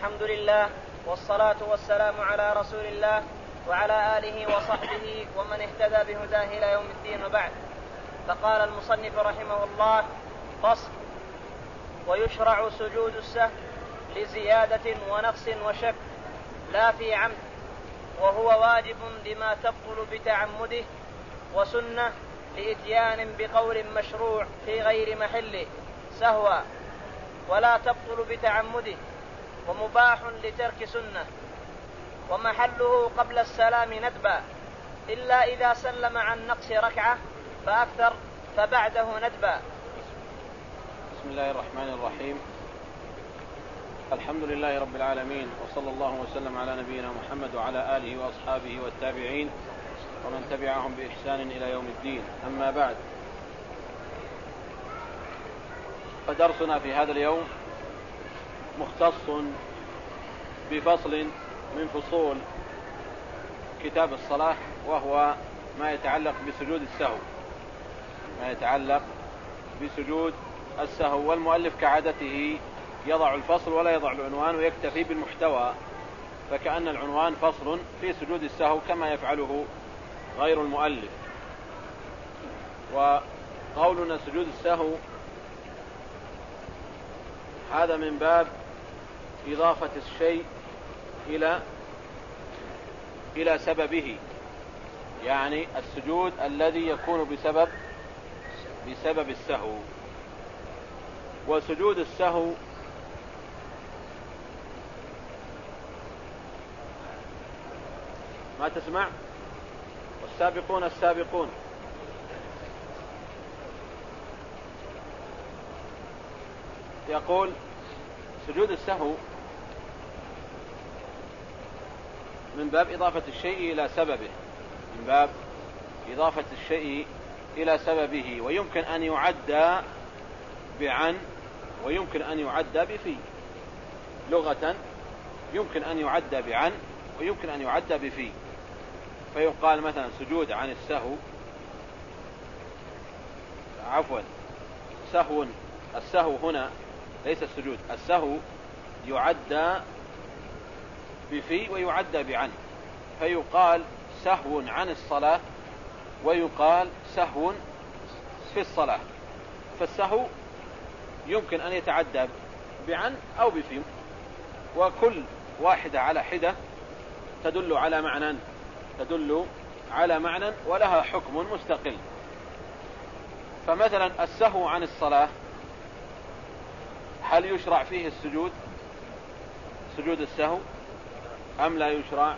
الحمد لله والصلاة والسلام على رسول الله وعلى آله وصحبه ومن اهتدى بهداه إلى يوم الدين وبعد. فقال المصنف رحمه الله فصل ويشرع سجود السهو لزيادة ونقص وشك لا في عمد وهو واجب لما تبطل بتعمده وسنة لإتيان بقول مشروع في غير محله سهوا ولا تبطل بتعمده ومباح لترك سنة. ومحله قبل السلام ندبا. إلا إذا سلم عن نقص ركعة فأكثر فبعده ندبا. بسم الله الرحمن الرحيم. الحمد لله رب العالمين وصلى الله وسلم على نبينا محمد وعلى آله وأصحابه والتابعين ومن تبعهم بإحسان إلى يوم الدين. أما بعد فدرسنا في هذا اليوم مختص بفصل من فصول كتاب الصلاة وهو ما يتعلق بسجود السهو. ما يتعلق بسجود السهو. والمؤلف كعادته يضع الفصل ولا يضع العنوان ويكتفي بالمحتوى فكأن العنوان فصل في سجود السهو كما يفعله غير المؤلف. وقولنا سجود السهو هذا من باب إضافة الشيء إلى إلى سببه يعني السجود الذي يكون بسبب بسبب السهو. وسجود السهو ما تسمع؟ والسابقون السابقون. يقول سجود السهو من باب إضافة الشيء إلى سببه. من باب إضافة الشيء إلى سببه. ويمكن أن يعد بعن ويمكن أن يعد بفي. لغة يمكن أن يعد بعن ويمكن أن يعد بفي. فيقال مثلا سجود عن السهو. عفوا سهو. السهو هنا ليس السجود. السهو يعد بفي ويعد بعن فيقال سهو عن الصلاة ويقال سهو في الصلاة. فالسهو يمكن أن يتعدى بعن أو بفي وكل واحدة على حدة تدل على معنى تدل على معنى ولها حكم مستقل. فمثلا السهو عن الصلاة هل يشرع فيه السجود؟ سجود السهو؟ أم لا يشرع؟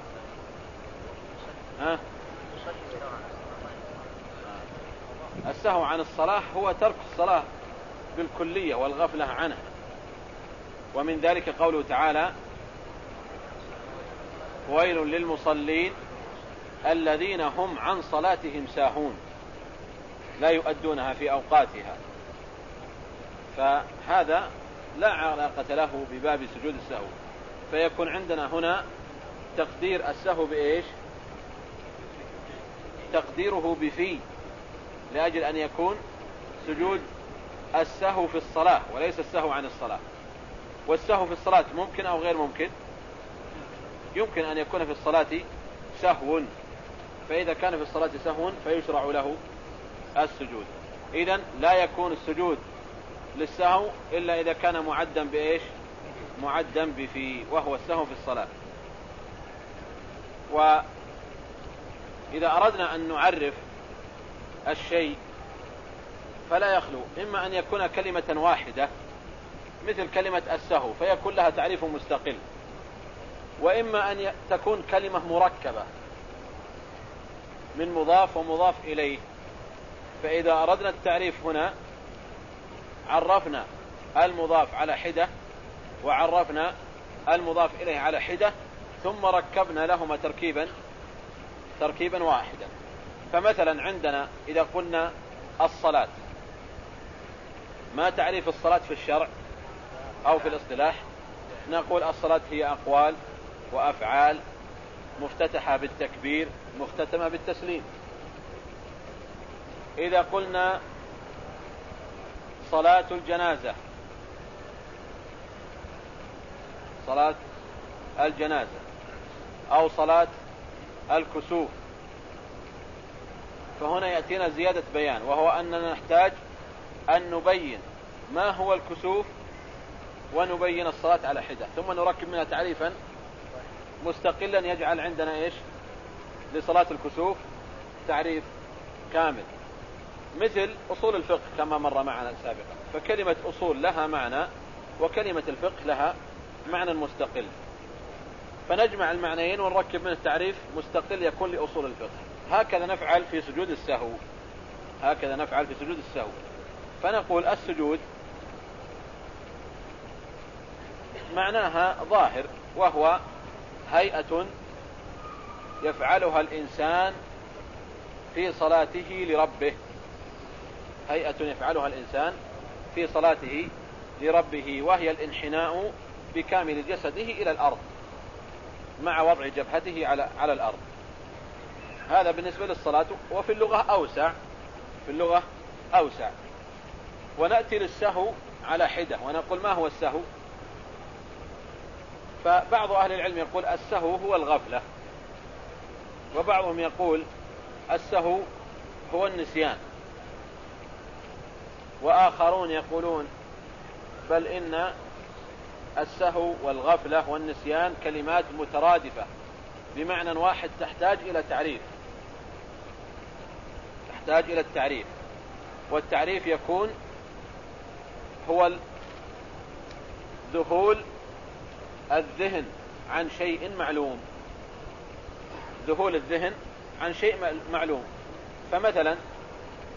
ها؟ السهو عن الصلاة هو ترك الصلاة بالكلية والغفلة عنها. ومن ذلك قوله تعالى ويل للمصلين الذين هم عن صلاتهم ساهون لا يؤدونها في أوقاتها. فهذا لا علاقة له بباب سجود السهو. فيكون عندنا هنا تقدير السهو بإيش؟ تقديره بفي لأجل أن يكون سجود السهو في الصلاة وليس السهو عن الصلاة. والسهو في الصلاة ممكن أو غير ممكن؟ يمكن أن يكون في الصلاة سهو. فإذا كان في الصلاة سهو فيشرع له السجود. إذا لا يكون السجود للسهو إلا إذا كان معدا بإيش؟ معدا بفي وهو السهو في الصلاة. وإذا أردنا أن نعرف الشيء فلا يخلو. إما أن يكون كلمة واحدة مثل كلمة السهو فيكون لها تعريف مستقل. وإما أن تكون كلمة مركبة من مضاف ومضاف إليه. فإذا أردنا التعريف هنا عرفنا المضاف على حدة وعرفنا المضاف إليه على حدة ثم ركبنا لهما تركيبا تركيبا واحدا. فمثلا عندنا إذا قلنا الصلاة. ما تعريف الصلاة في الشرع أو في الاصطلاح؟ نقول الصلاة هي أقوال وأفعال مفتتحة بالتكبير مختتمة بالتسليم. إذا قلنا صلاة الجنازة صلاة الجنازة. أو صلاة الكسوف. فهنا يأتينا زيادة بيان وهو أننا نحتاج أن نبين ما هو الكسوف ونبين الصلاة على حدة. ثم نركب منها تعريفا. مستقلا يجعل عندنا إيش؟ لصلاة الكسوف تعريف كامل. مثل أصول الفقه كما مر معنا سابقا. فكلمة أصول لها معنى وكلمة الفقه لها معنى مستقل. فنجمع المعنيين ونركب من التعريف مستقل يكون لأصول الفقه. هكذا نفعل في سجود السهو. هكذا نفعل في سجود السهو. فنقول السجود معناها ظاهر وهو هيئة يفعلها الإنسان في صلاته لربه. هيئة يفعلها الإنسان في صلاته لربه وهي الانحناء بكامل جسده إلى الأرض. مع وضع جبهته على على الأرض. هذا بالنسبة للصلاة وفي اللغة أوسع في اللغة أوسع. ونأتي للسهو على حدة ونقول ما هو السهو؟ فبعض أهل العلم يقول السهو هو الغفلة وبعضهم يقول السهو هو النسيان. وآخرون يقولون بل إن السهو والغفلة والنسيان كلمات مترادفة بمعنى واحد تحتاج إلى تعريف. تحتاج إلى التعريف. والتعريف يكون هو ذهول الذهن عن شيء معلوم. ذهول الذهن عن شيء معلوم. فمثلا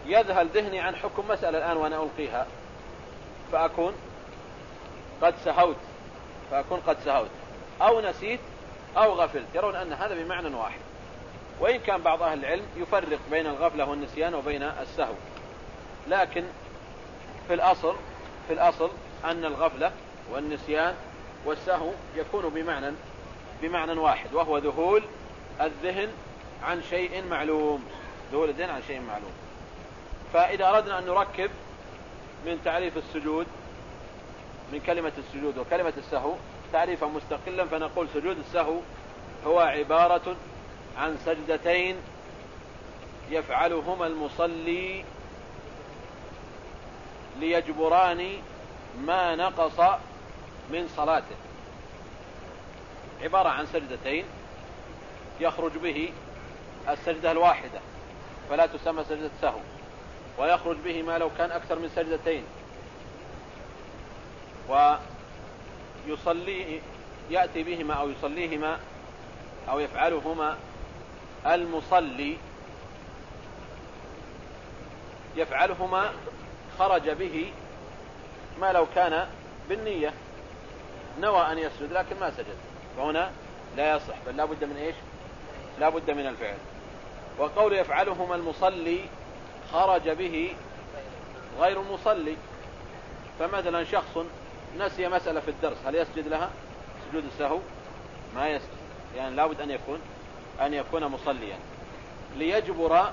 يذهل ذهني عن حكم مسألة الآن وأنا ألقيها فأكون قد سهوت. فأكون قد سهوت. أو نسيت أو غفلت. يرون أن هذا بمعنى واحد. وإن كان بعض أهل العلم يفرق بين الغفلة والنسيان وبين السهو. لكن في الأصل في الأصل أن الغفلة والنسيان والسهو يكون بمعنى بمعنى واحد وهو ذهول الذهن عن شيء معلوم. ذهول الذهن عن شيء معلوم. فإذا أردنا أن نركب من تعريف السجود من كلمة السجود وكلمة السهو تعريفا مستقلا فنقول سجود السهو هو عبارة عن سجدتين يفعلهما المصلي ليجبران ما نقص من صلاته. عبارة عن سجدتين يخرج به السجدة الواحدة فلا تسمى سجدة سهو ويخرج به ما لو كان أكثر من سجدتين. ويصلي يأتي بهما أو يصليهما أو يفعلهما المصلي يفعلهما خرج به ما لو كان بالنية. نوى أن يسجد لكن ما سجد. فهنا لا يصح. بل لا بد من إيش؟ لا بد من الفعل. وقول يفعلهما المصلي خرج به غير المصلي فمثلا شخص نسي مسألة في الدرس. هل يسجد لها؟ سجود السهو ما يسجد. يعني لابد أن يكون أن يكون مصليا. ليجبر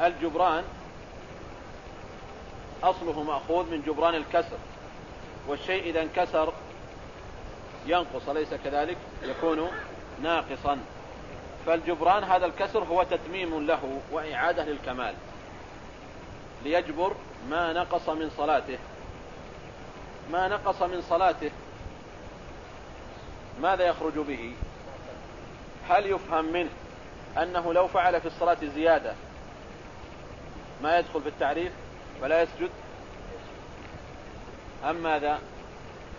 الجبران أصله مأخوذ من جبران الكسر. والشيء إذا انكسر ينقص أليس كذلك؟ يكون ناقصا. فالجبران هذا الكسر هو تتميم له وإعادة للكمال. ليجبر ما نقص من صلاته. ما نقص من صلاته ماذا يخرج به؟ هل يفهم منه أنه لو فعل في الصلاة زيادة ما يدخل في التعريف ولا يسجد؟ أم ماذا؟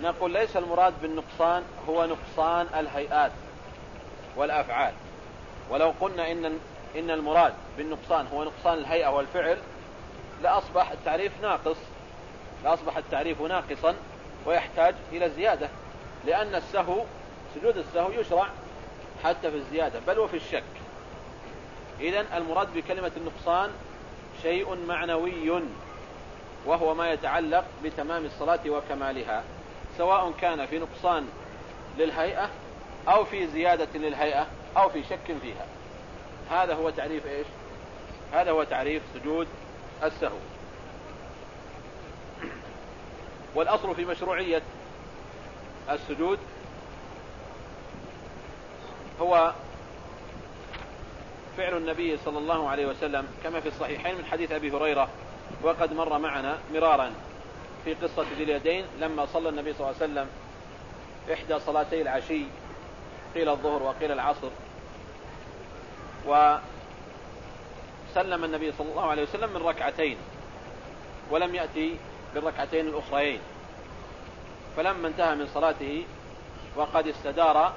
نقول ليس المراد بالنقصان هو نقصان الهيئات والأفعال. ولو قلنا إن, إن المراد بالنقصان هو نقصان الهيئة والفعل لأصبح التعريف ناقص. لأصبح التعريف ناقصا ويحتاج إلى زيادة لأن السهو سجود السهو يشرع حتى في الزيادة بل وفي الشك. إذا المراد بكلمة النقصان شيء معنوي وهو ما يتعلق بتمام الصلاة وكمالها سواء كان في نقصان للهيئة أو في زيادة للهيئة أو في شك فيها. هذا هو تعريف إيش؟ هذا هو تعريف سجود السهو. والأصل في مشروعية السجود هو فعل النبي صلى الله عليه وسلم كما في الصحيحين من حديث أبي هريرة وقد مر معنا مرارا في قصة ذي اليدين لما صلى النبي صلى الله عليه وسلم إحدى صلاتي العشي قيل الظهر وقيل العصر وسلم النبي صلى الله عليه وسلم من ركعتين ولم يأتي بالركعتين الأخريين فلما انتهى من صلاته وقد استدار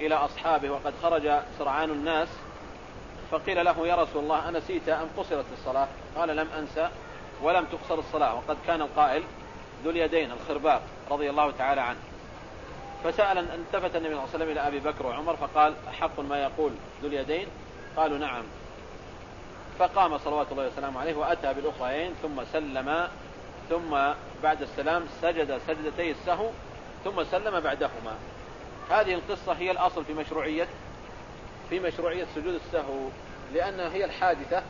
إلى أصحابه وقد خرج سرعان الناس فقيل له يا رسول الله أنسيت أم قصرت الصلاة قال لم أنسى ولم تقصر الصلاة وقد كان القائل ذو اليدين الخرباق رضي الله تعالى عنه. فسأل التفت النبي صلى الله عليه وسلم إلى أبي بكر وعمر فقال أحق ما يقول ذو اليدين قالوا نعم. فقام صلوات الله وسلامه عليه وأتى بالأخرين ثم سلم ثم بعد السلام سجد سجدتي السهو ثم سلم بعدهما. هذه القصة هي الأصل في مشروعية في مشروعية سجود السهو لأنها هي الحادثة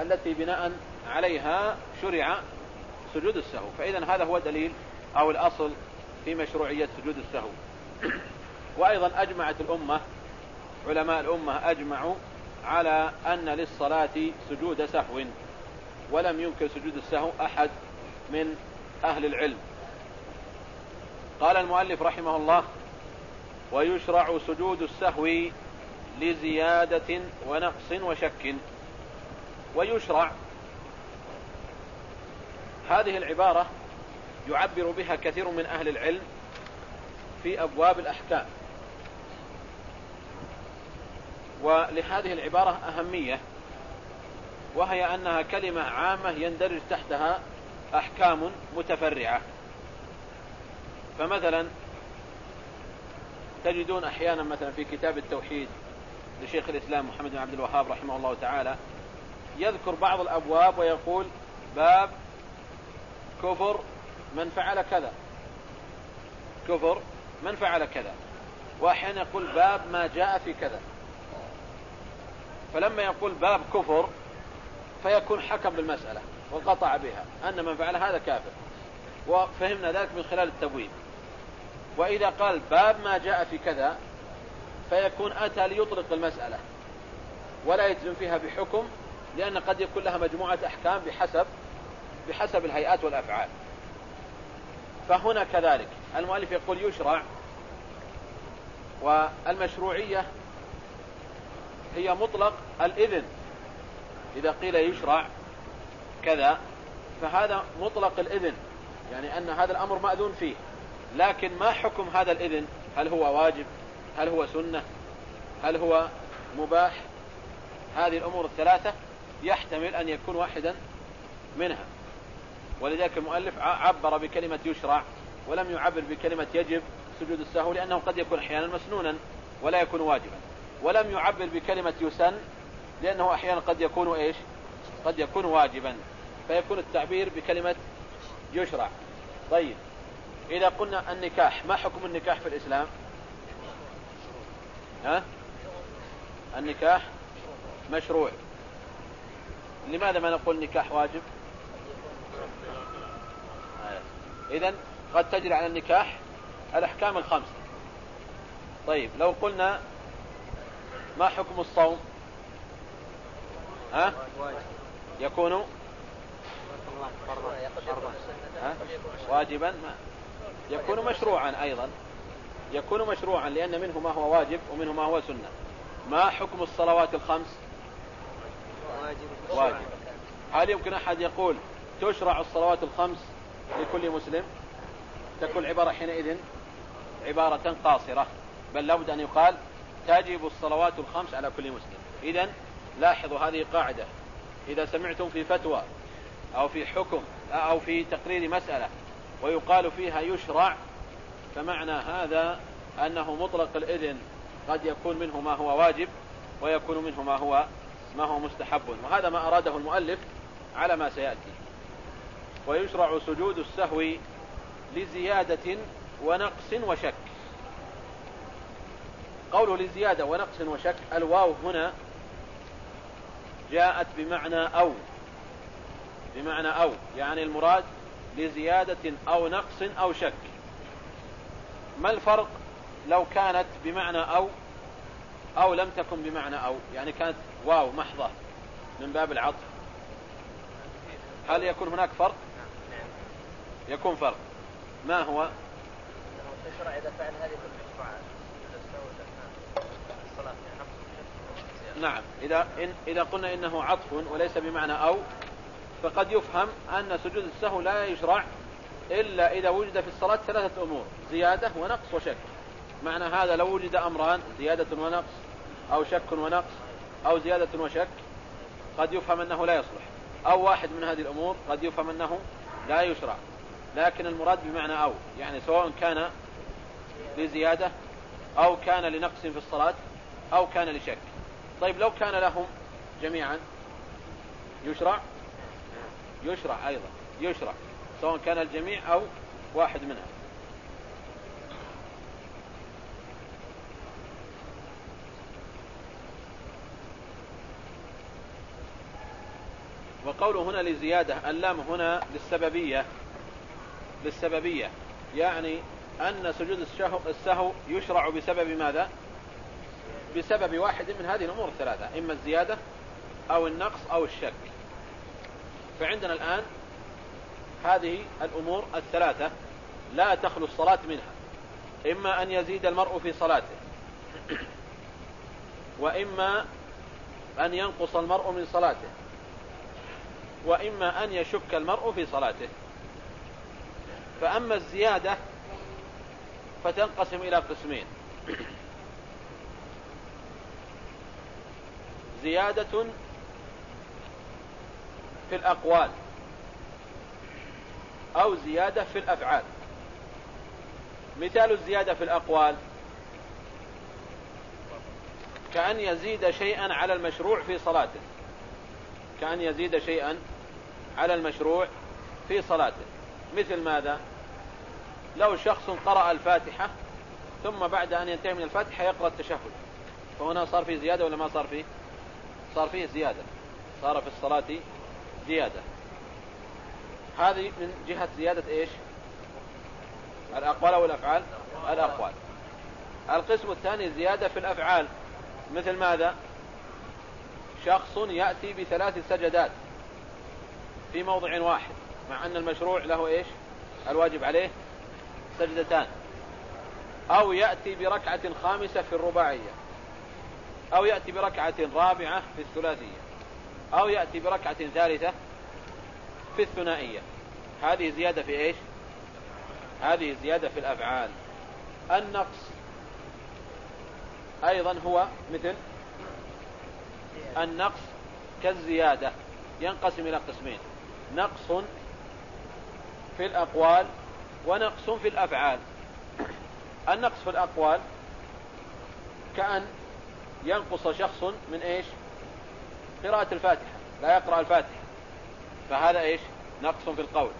التي بناء عليها شرع سجود السهو. فإذا هذا هو دليل أو الأصل في مشروعية سجود السهو. وأيضا أجمعت الأمة علماء الأمة أجمعوا على أن للصلاة سجود سهو ولم ينكر سجود السهو أحد. من أهل العلم. قال المؤلف رحمه الله ويشرع سجود السهو لزيادة ونقص وشك. ويشرع. هذه العبارة يعبر بها كثير من أهل العلم في أبواب الأحكام. ولهذه العبارة أهمية وهي أنها كلمة عامة يندرج تحتها أحكام متفرعة. فمثلا تجدون أحيانا مثلا في كتاب التوحيد لشيخ الإسلام محمد بن عبد الوهاب رحمه الله تعالى يذكر بعض الأبواب ويقول باب كفر من فعل كذا. كفر من فعل كذا. وأحيانا يقول باب ما جاء في كذا. فلما يقول باب كفر فيكون حكم بالمسألة وقطع بها. أن من فعل هذا كافر. وفهمنا ذلك من خلال التبويب. وإذا قال باب ما جاء في كذا فيكون أتى ليطلق المسألة. ولا يجزم فيها بحكم لأن قد يكون لها مجموعة أحكام بحسب بحسب الهيئات والأفعال. فهنا كذلك. المؤلف يقول يشرع والمشروعية هي مطلق الإذن. إذا قيل يشرع كذا فهذا مطلق الإذن يعني أن هذا الأمر مأذون فيه. لكن ما حكم هذا الإذن؟ هل هو واجب؟ هل هو سنة؟ هل هو مباح؟ هذه الأمور الثلاثة يحتمل أن يكون واحدا منها. ولذلك المؤلف عبر بكلمة يشرع ولم يعبر بكلمة يجب سجود السهو لأنه قد يكون أحيانا مسنونا ولا يكون واجبا. ولم يعبر بكلمة يسن لأنه أحيانا قد يكون إيش؟ قد يكون واجبا. فيكون التعبير بكلمة يشرع. طيب إذا قلنا النكاح ما حكم النكاح في الإسلام؟ ها؟ النكاح مشروع. لماذا ما نقول نكاح واجب؟ إذا قد تجري على النكاح الأحكام الخمسة. طيب لو قلنا ما حكم الصوم؟ ها؟ يكون واجبا؟ ما. يكون مشروعا أيضا. يكون مشروعا لأن منه ما هو واجب ومنه ما هو سنة. ما حكم الصلوات الخمس؟ واجب. هل يمكن أحد يقول تشرع الصلوات الخمس لكل مسلم؟ تكون العبارة حينئذ عبارة قاصرة. بل لابد أن يقال تجب الصلوات الخمس على كل مسلم. إذا لاحظوا هذه قاعدة. إذا سمعتم في فتوى أو في حكم أو في تقرير مسألة ويقال فيها يشرع فمعنى هذا أنه مطلق الإذن قد يكون منه ما هو واجب ويكون منه ما هو ما هو مستحب. وهذا ما أراده المؤلف على ما سيأتي. ويشرع سجود السهو لزيادة ونقص وشك. قوله لزيادة ونقص وشك الواو هنا جاءت بمعنى أو. بمعنى أو يعني المراد لزيادة أو نقص أو شك. ما الفرق؟ لو كانت بمعنى أو أو لم تكن بمعنى أو يعني كانت واو محضة من باب العطف. هل يكون هناك فرق؟ يكون فرق. ما هو؟ إذا فعل هذه نعم إذا إن إذا قلنا إنه عطف وليس بمعنى أو فقد يفهم أن سجود السهو لا يشرع إلا إذا وجد في الصلاة ثلاثة أمور زيادة ونقص وشك. معنى هذا لو وجد أمران زيادة ونقص أو شك ونقص أو زيادة وشك قد يفهم أنه لا يصلح. أو واحد من هذه الأمور قد يفهم أنه لا يشرع. لكن المراد بمعنى أو يعني سواء كان لزيادة أو كان لنقص في الصلاة أو كان لشك. طيب لو كان لهم جميعا يشرع يشرع أيضا يشرع سواء كان الجميع أو واحد منها وقوله هنا لزيادة اللام هنا للسببية للسببية يعني أن سجود السهو يشرع بسبب ماذا؟ بسبب واحد من هذه الأمور الثلاثة إما الزيادة أو النقص أو الشك. فعندنا الآن هذه الأمور الثلاثة لا تخلو الصلاة منها. إما أن يزيد المرء في صلاته وإما أن ينقص المرء من صلاته وإما أن يشك المرء في صلاته. فأما الزيادة فتنقسم إلى قسمين. زيادة في الأقوال أو زيادة في الأفعال. مثال الزيادة في الأقوال. كأن يزيد شيئا على المشروع في صلاته. كأن يزيد شيئا على المشروع في صلاته. مثل ماذا؟ لو شخص قرأ الفاتحة ثم بعد أن ينتهي من الفاتحة يقرأ التشهد. فهنا صار فيه زيادة ولا ما صار فيه صار فيه زيادة. صار في الصلاة زيادة. هذه من جهة زيادة إيش؟ الأقوال أو الأفعال؟ الأقوال. القسم الثاني زيادة في الأفعال. مثل ماذا؟ شخص يأتي بثلاث سجدات في موضع واحد مع أن المشروع له إيش؟ الواجب عليه سجدتان. أو يأتي بركعة خامسة في الرباعية. أو يأتي بركعة رابعة في الثلاثية. أو يأتي بركعة ثالثة في الثنائية. هذه زيادة في إيش؟ هذه زيادة في الأفعال. النقص أيضا هو مثل النقص كالزيادة ينقسم إلى قسمين. نقص في الأقوال ونقص في الأفعال. النقص في الأقوال كأن ينقص شخص من إيش؟ قراءة الفاتحة لا يقرأ الفاتحة. فهذا إيش؟ نقص في القول.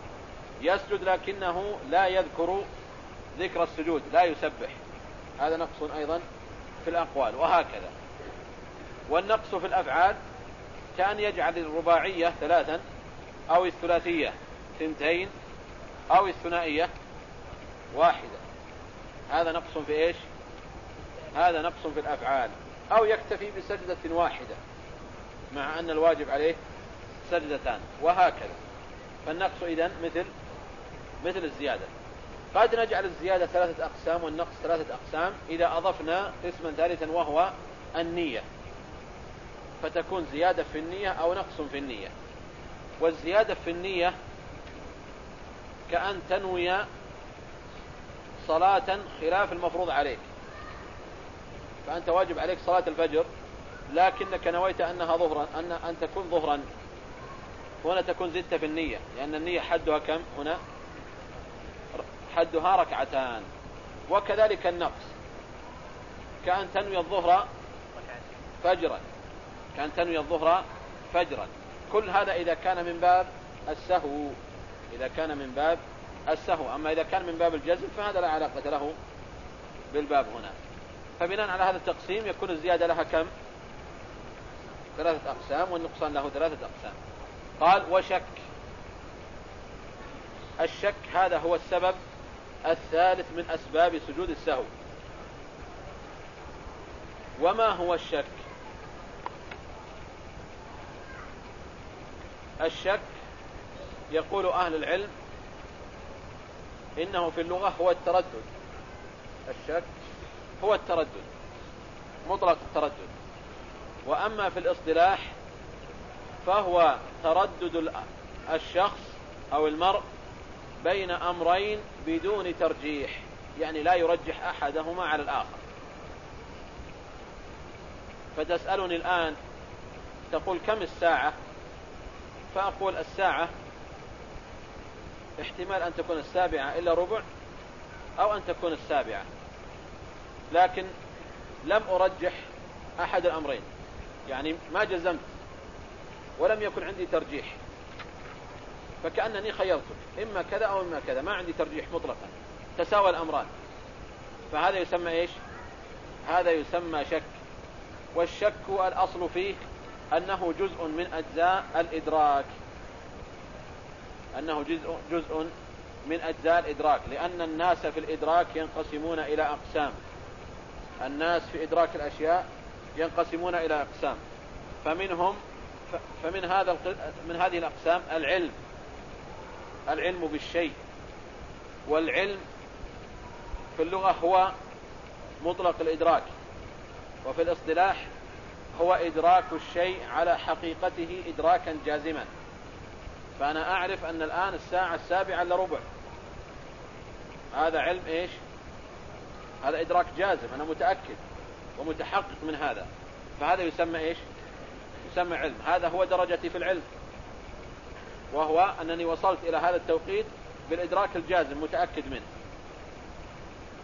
يسجد لكنه لا يذكر ذكر السجود لا يسبح. هذا نقص أيضا في الأقوال وهكذا. والنقص في الأفعال كأن يجعل الرباعية ثلاثا أو الثلاثية ثنتين أو الثنائية واحدة. هذا نقص في إيش؟ هذا نقص في الأفعال. أو يكتفي بسجدة واحدة. مع أن الواجب عليه سجدتان وهكذا. فالنقص إذن مثل مثل الزيادة. قد نجعل الزيادة ثلاثة أقسام والنقص ثلاثة أقسام إذا أضفنا قسما ثالثا وهو النية. فتكون زيادة في النية أو نقص في النية. والزيادة في النية كأن تنوي صلاة خلاف المفروض عليك. فأنت واجب عليك صلاة الفجر لكنك نويت أنها ظهرا أن, أن تكون ظهرا. هنا تكون زدت في النية لأن النية حدها كم هنا؟ حدها ركعتان. وكذلك النقص. كأن تنوي الظهر فجرا. كأن تنوي الظهر فجرا. كل هذا إذا كان من باب السهو. إذا كان من باب السهو. أما إذا كان من باب الجزم فهذا لا علاقة له بالباب هنا. فبناء على هذا التقسيم يكون الزيادة لها كم؟ ثلاثة أقسام والنقصان له ثلاثة أقسام. قال وشك. الشك هذا هو السبب الثالث من أسباب سجود السهو. وما هو الشك؟ الشك يقول أهل العلم إنه في اللغة هو التردد. الشك هو التردد مطلق التردد. وأما في الاصطلاح فهو تردد الشخص أو المرء بين أمرين بدون ترجيح يعني لا يرجح أحدهما على الآخر. فتسألني الآن تقول كم الساعة؟ فأقول الساعة احتمال أن تكون السابعة إلا ربع أو أن تكون السابعة لكن لم أرجح أحد الأمرين. يعني ما جزمت ولم يكن عندي ترجيح. فكأنني خيرتك إما كذا أو إما كذا ما عندي ترجيح مطلقا. تساوى الأمران. فهذا يسمى إيش؟ هذا يسمى شك. والشك الأصل فيه أنه جزء من أجزاء الإدراك. أنه جزء, جزء من أجزاء الإدراك. لأن الناس في الإدراك ينقسمون إلى أقسام. الناس في إدراك الأشياء ينقسمون إلى أقسام. فمنهم فمن هذا من هذه الأقسام العلم. العلم بالشيء. والعلم في اللغة هو مطلق الإدراك. وفي الاصطلاح هو إدراك الشيء على حقيقته إدراكا جازما. فأنا أعرف أن الآن الساعة السابعة إلا ربع. هذا علم إيش؟ هذا إدراك جازم. أنا متأكد. ومتحقق من هذا. فهذا يسمى إيش؟ يسمى علم. هذا هو درجتي في العلم. وهو أنني وصلت إلى هذا التوقيت بالإدراك الجازم متأكد منه.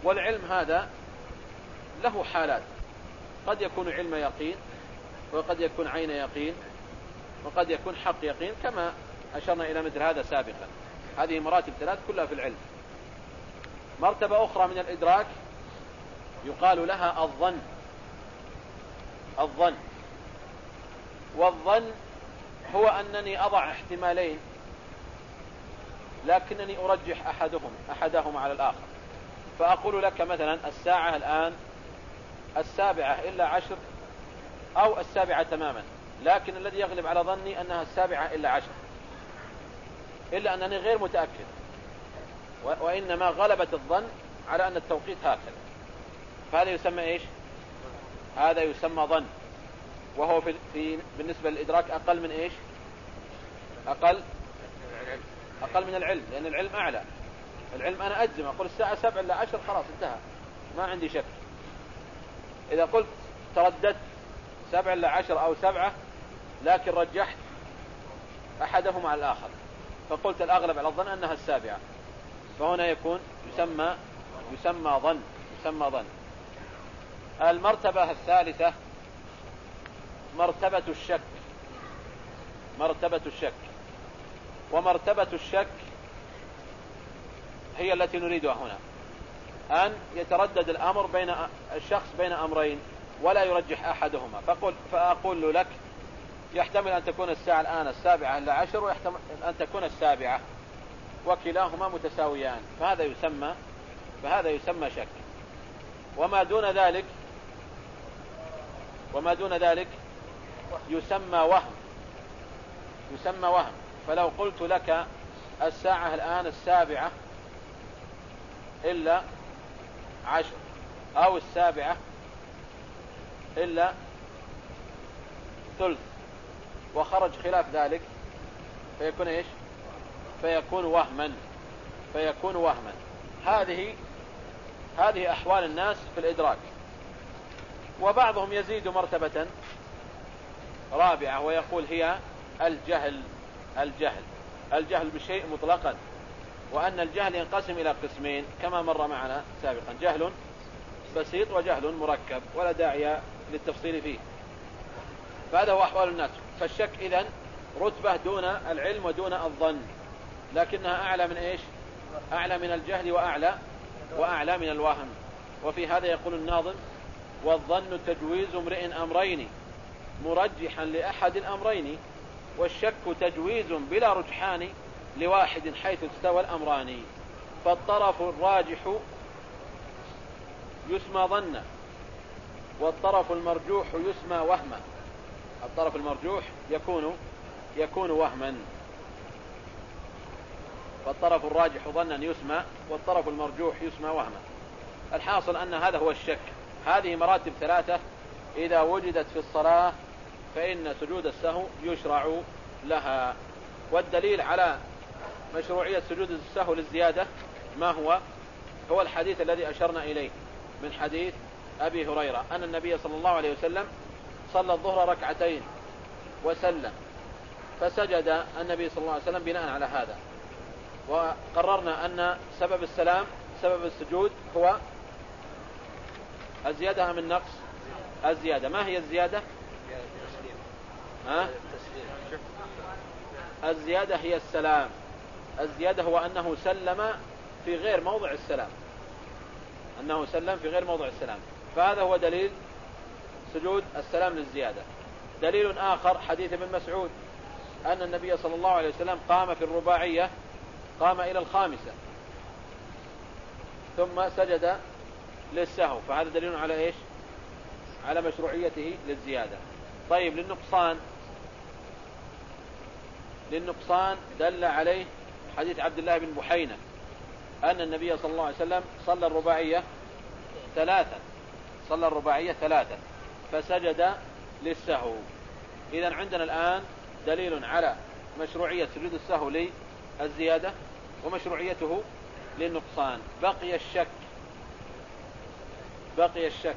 والعلم هذا له حالات. قد يكون علم يقين وقد يكون عين يقين وقد يكون حق يقين كما أشرنا إلى مثل هذا سابقا. هذه مراتب ثلاث كلها في العلم. مرتبة أخرى من الإدراك يقال لها الظن. الظن. والظن هو أنني أضع احتمالين لكنني أرجح أحدهم أحدهما على الآخر. فأقول لك مثلا الساعة الآن السابعة إلا عشر أو السابعة تماما لكن الذي يغلب على ظني أنها السابعة إلا عشر إلا أنني غير متأكد. وإنما غلبت الظن على أن التوقيت هكذا. فهذا يسمى إيش؟ هذا يسمى ظن. وهو في, في بالنسبة للإدراك أقل من إيش؟ أقل أقل من العلم لأن العلم أعلى. العلم أنا أجزم أقول الساعة سبع إلا عشر خلاص انتهى. ما عندي شك. إذا قلت ترددت سبع إلا عشر أو سبعة لكن رجحت أحدهما على الآخر. فقلت الأغلب على الظن أنها السابعة. فهنا يكون يسمى يسمى ظن يسمى ظن. المرتبة الثالثة مرتبة الشك. مرتبة الشك. ومرتبة الشك هي التي نريدها هنا. أن يتردد الأمر بين الشخص بين أمرين ولا يرجح أحدهما. فقل فأقول لك يحتمل أن تكون الساعة الآن السابعة إلا عشر ويحتمل أن تكون السابعة وكلاهما متساويان. فهذا يسمى فهذا يسمى شك. وما دون ذلك وما دون ذلك يسمى وهم يسمى وهم. فلو قلت لك الساعة الآن السابعة إلا عشر أو السابعة إلا ثلث وخرج خلاف ذلك فيكون إيش؟ فيكون وهما فيكون وهما. هذه هذه أحوال الناس في الإدراك. وبعضهم يزيد مرتبة رابعة ويقول هي الجهل الجهل الجهل بالشيء مطلقا وأن الجهل ينقسم إلى قسمين كما مر معنا سابقا جهل بسيط وجهل مركب ولا داعي للتفصيل فيه. فهذا هو أحوال الناس. فالشك إذن رتبة دون العلم ودون الظن لكنها أعلى من إيش؟ أعلى من الجهل وأعلى وأعلى من الوهم. وفي هذا يقول الناظم والظن تجويز امرئ أمرين مرجحا لأحد الأمرين والشك تجويز بلا رجحان لواحد حيث استوى الأمران. فالطرف الراجح يسمى ظنا والطرف المرجوح يسمى وهما. الطرف المرجوح يكون يكون وهما. فالطرف الراجح ظنا يسمى والطرف المرجوح يسمى وهما. الحاصل أن هذا هو الشك. هذه مراتب ثلاثة. إذا وجدت في الصلاة فإن سجود السهو يشرع لها. والدليل على مشروعية سجود السهو للزيادة ما هو؟ هو الحديث الذي أشرنا إليه من حديث أبي هريرة. أن النبي صلى الله عليه وسلم صلى الظهر ركعتين وسلم فسجد النبي صلى الله عليه وسلم بناء على هذا. وقررنا أن سبب السلام سبب السجود هو الزيادة من النقص؟ الزيادة. ما هي الزيادة؟ ها؟ الزيادة هي السلام. الزيادة هو أنه سلم في غير موضع السلام. أنه سلم في غير موضع السلام. فهذا هو دليل سجود السلام للزيادة. دليل آخر حديث ابن مسعود أن النبي صلى الله عليه وسلم قام في الرباعية قام إلى الخامسة ثم سجد للسهو. فهذا دليل على إيش؟ على مشروعيته للزيادة. طيب للنقصان. للنقصان دل عليه حديث عبد الله بن بحينة أن النبي صلى الله عليه وسلم صلى الرباعية ثلاثا. صلى الرباعية ثلاثا. فسجد للسهو. إذا عندنا الآن دليل على مشروعية سجود السهو للزيادة ومشروعيته للنقصان. بقي الشك بقي الشك.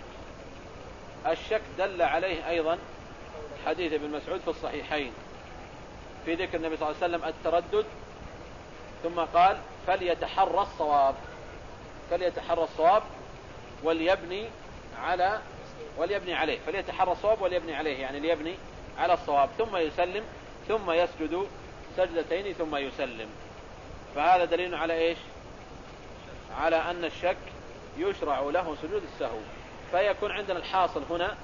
الشك دل عليه أيضا حديث ابن مسعود في الصحيحين. في ذكر النبي صلى الله عليه وسلم التردد ثم قال فليتحرى الصواب. فليتحرى الصواب وليبني على وليبني عليه. فليتحرى الصواب وليبني عليه يعني ليبني على الصواب. ثم يسلم ثم يسجد سجدتين ثم يسلم. فهذا دليل على إيش؟ على أن الشك يشرع له سجود السهو. فيكون عندنا الحاصل هنا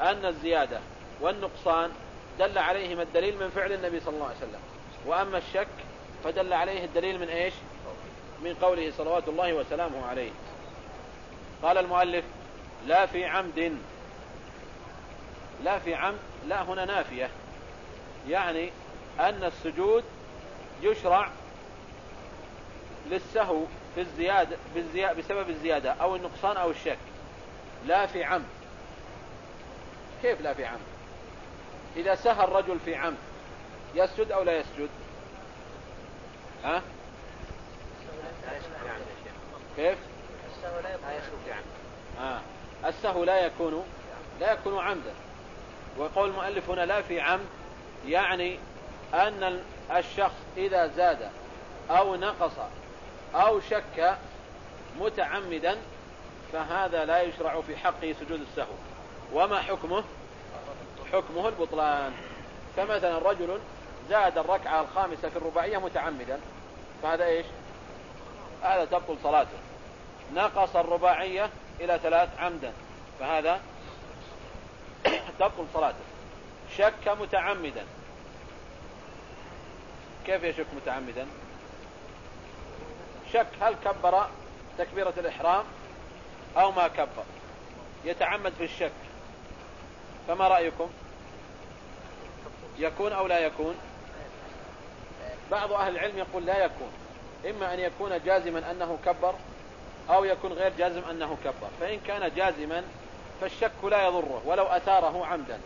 أن الزيادة والنقصان دل عليهما الدليل من فعل النبي صلى الله عليه وسلم. وأما الشك فدل عليه الدليل من إيش؟ من قوله صلوات الله وسلامه عليه. قال المؤلف لا في عمد. لا في عمد. لا هنا نافية. يعني أن السجود يشرع للسهو. في الزيادة بسبب الزيادة أو النقصان أو الشك. لا في عمد. كيف لا في عمد؟ إذا سهى الرجل في عمد يسجد أو لا يسجد؟ ها؟ كيف؟ السهو لا يكون في عمد آه. السهو لا يكون لا يكون عمدا. وقول المؤلف هنا لا في عمد يعني أن الشخص إذا زاد أو نقص أو شك متعمدا فهذا لا يشرع في حقه سجود السهو. وما حكمه؟ حكمه البطلان. فمثلا رجل زاد الركعة الخامسة في الرباعية متعمدا. فهذا إيش؟ هذا تبطل صلاته. نقص الرباعية إلى ثلاث عمدا. فهذا تبطل صلاته. شك متعمدا. كيف يشك متعمدا؟ شك هل كبر تكبيرة الإحرام أو ما كبر. يتعمد في الشك. فما رأيكم؟ يكون أو لا يكون؟ بعض أهل العلم يقول لا يكون. إما أن يكون جازما أنه كبر أو يكون غير جازم أنه كبر. فإن كان جازما فالشك لا يضره ولو أثاره عمدا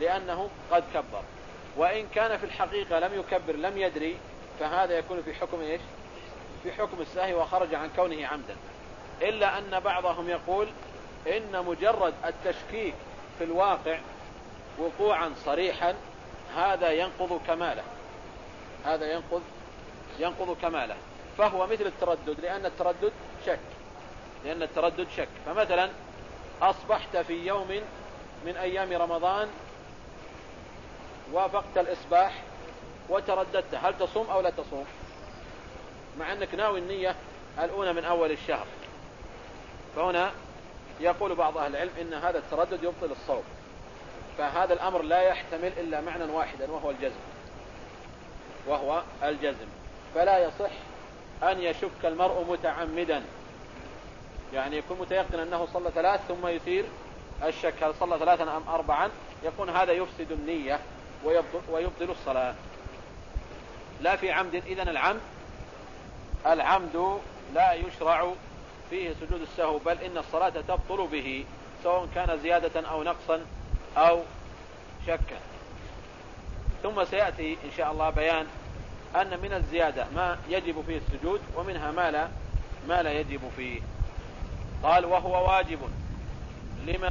لأنه قد كبر. وإن كان في الحقيقة لم يكبر لم يدري فهذا يكون في حكم إيش؟ في حكم الساهي وخرج عن كونه عمدا. إلا أن بعضهم يقول إن مجرد التشكيك في الواقع وقوعا صريحا هذا ينقض كماله. هذا ينقض ينقض كماله. فهو مثل التردد لأن التردد شك. لأن التردد شك. فمثلا أصبحت في يوم من أيام رمضان وافقت الإصباح وترددت. هل تصوم أو لا تصوم؟ مع أنك ناوي النية الأولى من أول الشهر. فهنا يقول بعض أهل العلم إن هذا التردد يبطل الصوم. فهذا الأمر لا يحتمل إلا معنى واحدا وهو الجزم. وهو الجزم. فلا يصح أن يشك المرء متعمدا. يعني يكون متيقن أنه صلى ثلاث ثم يثير الشك هل صلى ثلاثا أم أربعا يكون هذا يفسد النية ويبطل, الصلاة. لا في عمد إذا العمد العمد لا يشرع فيه سجود السهو بل إن الصلاة تبطل به سواء كان زيادة أو نقصا أو شكا. ثم سيأتي إن شاء الله بيان أن من الزيادة ما يجب فيه السجود ومنها ما لا ما لا يجب فيه. قال وهو واجب لمن